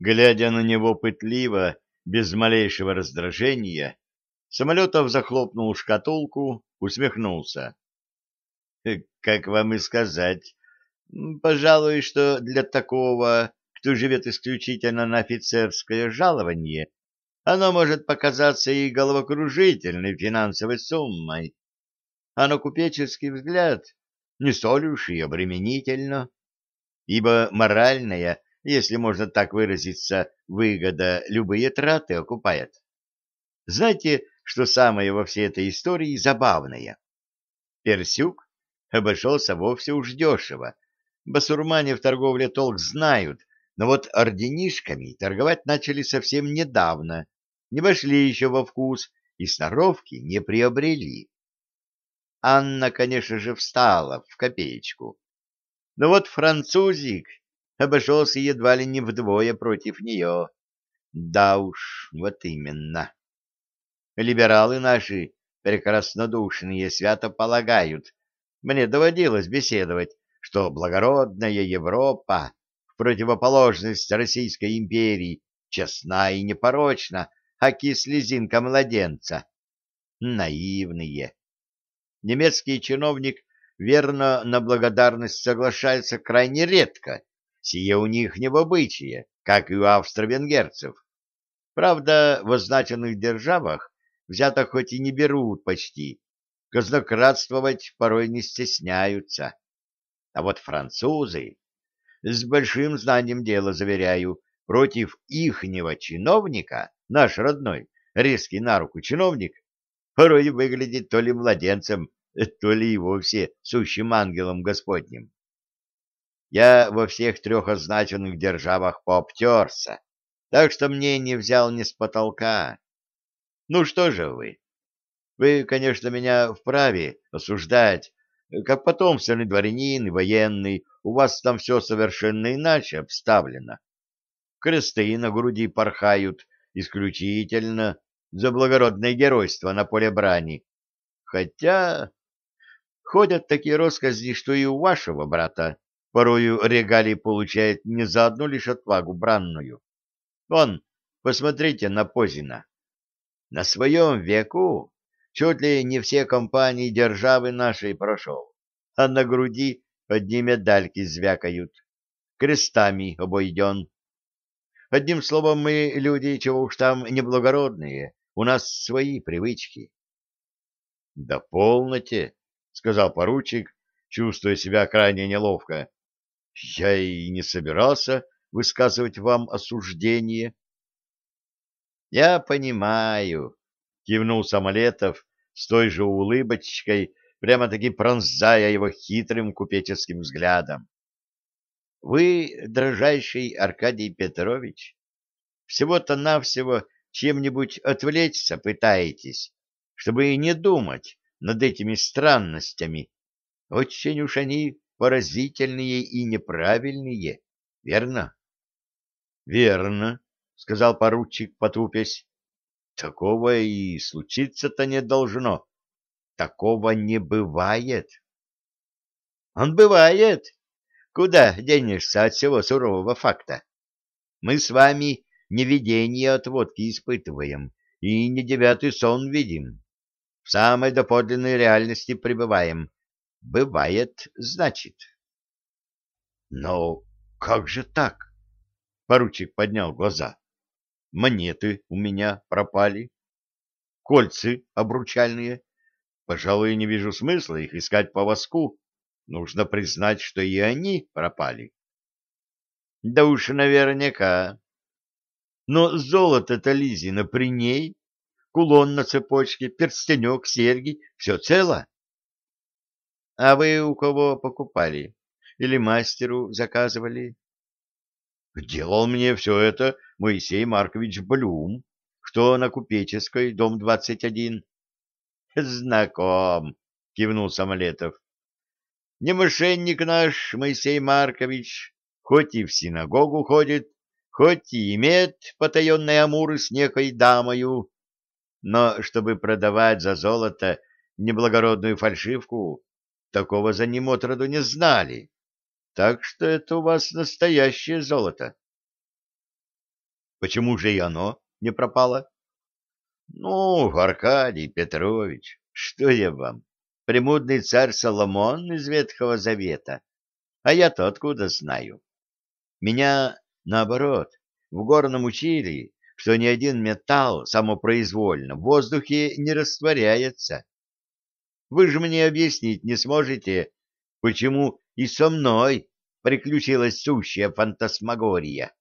Глядя на него пытливо, без малейшего раздражения, Самолетов захлопнул шкатулку, усмехнулся. — Как вам и сказать, пожалуй, что для такого, кто живет исключительно на офицерское жалование, оно может показаться и головокружительной финансовой суммой. А на купеческий взгляд не столь уж и обременительно, ибо моральная, если можно так выразиться, выгода любые траты окупает. Знаете, что самое во всей этой истории забавное? Персюк обошелся вовсе уж дешево. Басурмане в торговле толк знают, но вот орденишками торговать начали совсем недавно, не вошли еще во вкус и сноровки не приобрели. Анна, конечно же, встала в копеечку. Но вот французик обошелся едва ли не вдвое против нее. Да уж, вот именно. Либералы наши, прекраснодушные, свято полагают, мне доводилось беседовать, что благородная Европа, в противоположность Российской империи, честна и непорочна, аки слезинка младенца. Наивные. Немецкий чиновник верно на благодарность соглашается крайне редко, сие у них не в обычае, как и у австро-венгерцев. Правда, в означенных державах взято хоть и не берут почти, казнократствовать порой не стесняются. А вот французы, с большим знанием дела, заверяю, против ихнего чиновника, наш родной, резкий на руку чиновник, порой выглядит то ли младенцем, то ли и вовсе сущим ангелом Господним. Я во всех трех означенных державах пообтерся, так что мне не взял ни с потолка. Ну что же вы? Вы, конечно, меня вправе осуждать, как потомственный дворянин и военный, у вас там все совершенно иначе обставлено. Кресты на груди порхают исключительно за благородное геройство на поле брани. Хотя ходят такие россказни, что и у вашего брата порою регалии получает не за одну лишь отвагу бранную. Вон, посмотрите на Позина. На своем веку чуть ли не все компании державы нашей прошел, а на груди одни медальки звякают, крестами обойден. Одним словом, мы люди, чего уж там неблагородные, у нас свои привычки. — Да полноте, — сказал поручик, чувствуя себя крайне неловко. — Я и не собирался высказывать вам осуждение. — Я понимаю, — кивнул Самолетов с той же улыбочкой, прямо-таки пронзая его хитрым купеческим взглядом. — Вы, дрожайший Аркадий Петрович, всего-то навсего чем-нибудь отвлечься пытаетесь, чтобы не думать над этими странностями. Очень уж они поразительные и неправильные, верно? — Верно, — сказал поручик, потупясь. — Такого и случиться-то не должно. Такого не бывает. — Он бывает. Куда денешься от всего сурового факта? Мы с вами не видение от водки испытываем и не девятый сон видим. В самой доподлинной реальности пребываем. Бывает, значит. — Но как же так? — поручик поднял глаза монеты у меня пропали, кольцы обручальные. Пожалуй, не вижу смысла их искать по воску. Нужно признать, что и они пропали. Да уж наверняка. Но золото-то Лизина при ней, кулон на цепочке, перстенек, серьги — все цело. А вы у кого покупали? Или мастеру заказывали? Делал мне все это Моисей Маркович Блюм, что на Купеческой, дом 21. Знаком, кивнул Самолетов. Не мошенник наш, Моисей Маркович, хоть и в синагогу ходит, хоть и имеет потаенные амуры с некой дамою, но чтобы продавать за золото неблагородную фальшивку, такого за ним отроду не знали. Так что это у вас настоящее золото. Почему же и оно не пропало? Ну, Аркадий Петрович, что я вам, премудный царь Соломон из Ветхого Завета? А я-то откуда знаю? Меня, наоборот, в горном учили, что ни один металл самопроизвольно в воздухе не растворяется. Вы же мне объяснить не сможете, почему и со мной приключилась сущая фантасмагория.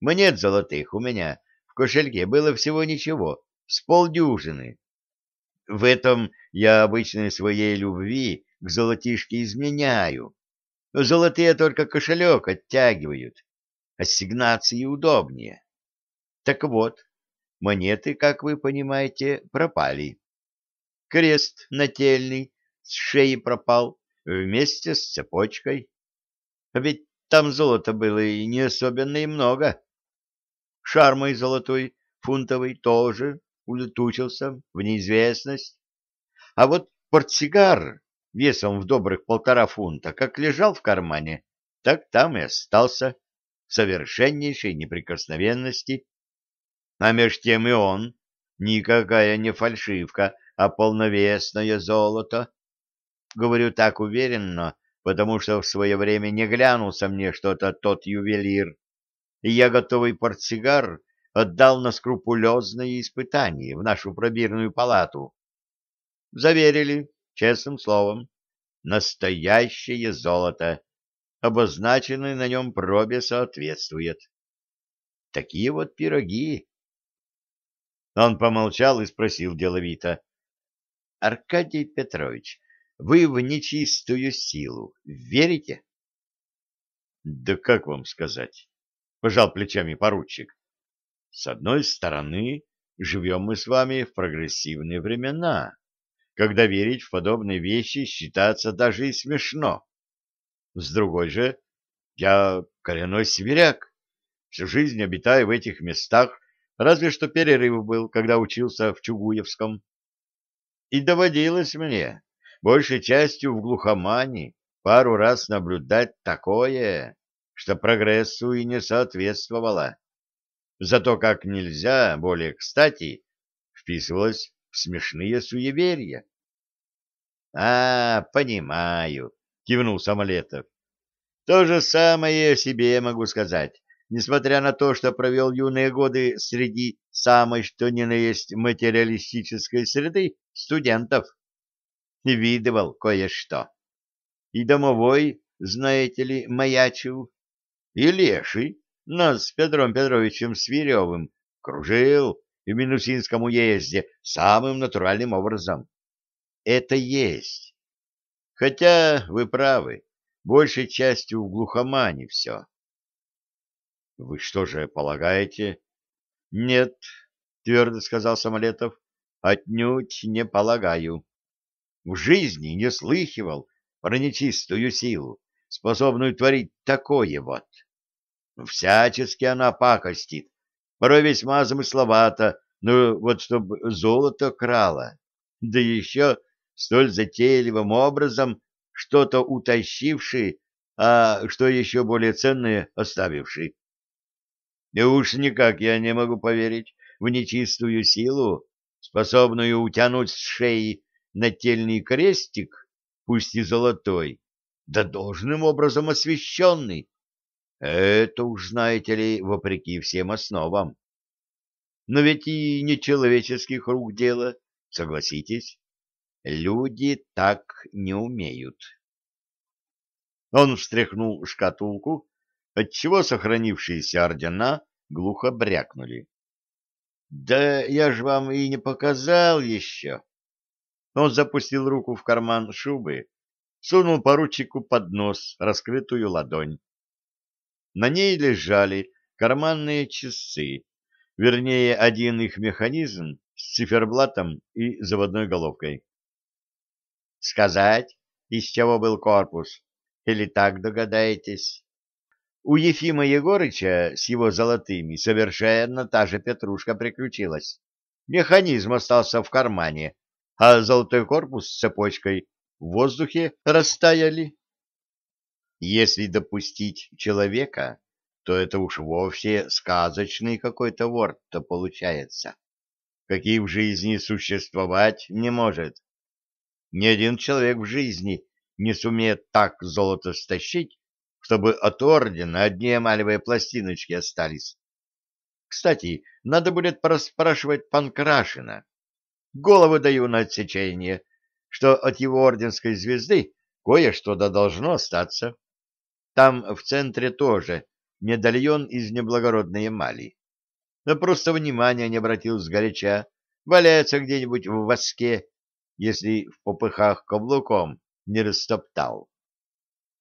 Монет золотых у меня в кошельке было всего ничего, с полдюжины. В этом я обычной своей любви к золотишке изменяю. Золотые только кошелек оттягивают, ассигнации удобнее. Так вот, монеты, как вы понимаете, пропали. Крест нательный с шеи пропал вместе с цепочкой. А ведь там золота было и не особенно и много. Шар мой золотой, фунтовый, тоже улетучился в неизвестность. А вот портсигар весом в добрых полтора фунта, как лежал в кармане, так там и остался в совершеннейшей неприкосновенности. А меж тем и он никакая не фальшивка, а полновесное золото. Говорю так уверенно, потому что в свое время не глянулся мне что-то тот ювелир, и я готовый портсигар отдал на скрупулезное испытание в нашу пробирную палату. Заверили, честным словом, настоящее золото, обозначенное на нем пробе соответствует. Такие вот пироги. Он помолчал и спросил деловито. — Аркадий Петрович, вы в нечистую силу верите? — Да как вам сказать? — пожал плечами поручик. — С одной стороны, живем мы с вами в прогрессивные времена когда верить в подобные вещи считаться даже и смешно. С другой же, я коренной сибиряк, всю жизнь обитаю в этих местах, разве что перерыв был, когда учился в Чугуевском. И доводилось мне, большей частью в глухомане, пару раз наблюдать такое, что прогрессу и не соответствовало. Зато как нельзя более кстати вписывалось в смешные суеверия. — А, понимаю, — кивнул Самолетов. — То же самое о себе могу сказать, несмотря на то, что провел юные годы среди самой что ни на есть материалистической среды студентов. Видывал кое-что. И домовой, знаете ли, маячил, и леший нас с Петром Петровичем Свиревым кружил в Минусинском уезде самым натуральным образом. Это есть. Хотя вы правы, большей частью в глухомане все. Вы что же полагаете? Нет, твердо сказал Самолетов, отнюдь не полагаю. В жизни не слыхивал про нечистую силу, способную творить такое вот. Всячески она пакостит, порой весьма замысловато, но вот чтоб золото крала, да еще столь затейливым образом что-то утащивший, а что еще более ценное оставивший. И уж никак я не могу поверить в нечистую силу, способную утянуть с шеи нательный крестик, пусть и золотой, да должным образом освещенный. Это уж, знаете ли, вопреки всем основам. Но ведь и нечеловеческих рук дело, согласитесь. Люди так не умеют. Он встряхнул шкатулку, отчего сохранившиеся ордена глухо брякнули. — Да я ж вам и не показал еще. Он запустил руку в карман шубы, сунул поручику под нос раскрытую ладонь. На ней лежали карманные часы, вернее, один их механизм с циферблатом и заводной головкой. Сказать, из чего был корпус? Или так догадаетесь? У Ефима Егорыча с его золотыми совершенно та же петрушка приключилась. Механизм остался в кармане, а золотой корпус с цепочкой в воздухе растаяли. Если допустить человека, то это уж вовсе сказочный какой-то ворд-то получается, какие в жизни существовать не может. Ни один человек в жизни не сумеет так золото стащить, чтобы от ордена одни эмалевые пластиночки остались. Кстати, надо будет поспрашивать Панкрашина. Голову даю на отсечение, что от его орденской звезды кое-что да должно остаться. Там в центре тоже медальон из неблагородной эмали. Но просто внимания не обратил сгоряча, валяется где-нибудь в воске, если в попыхах каблуком не растоптал.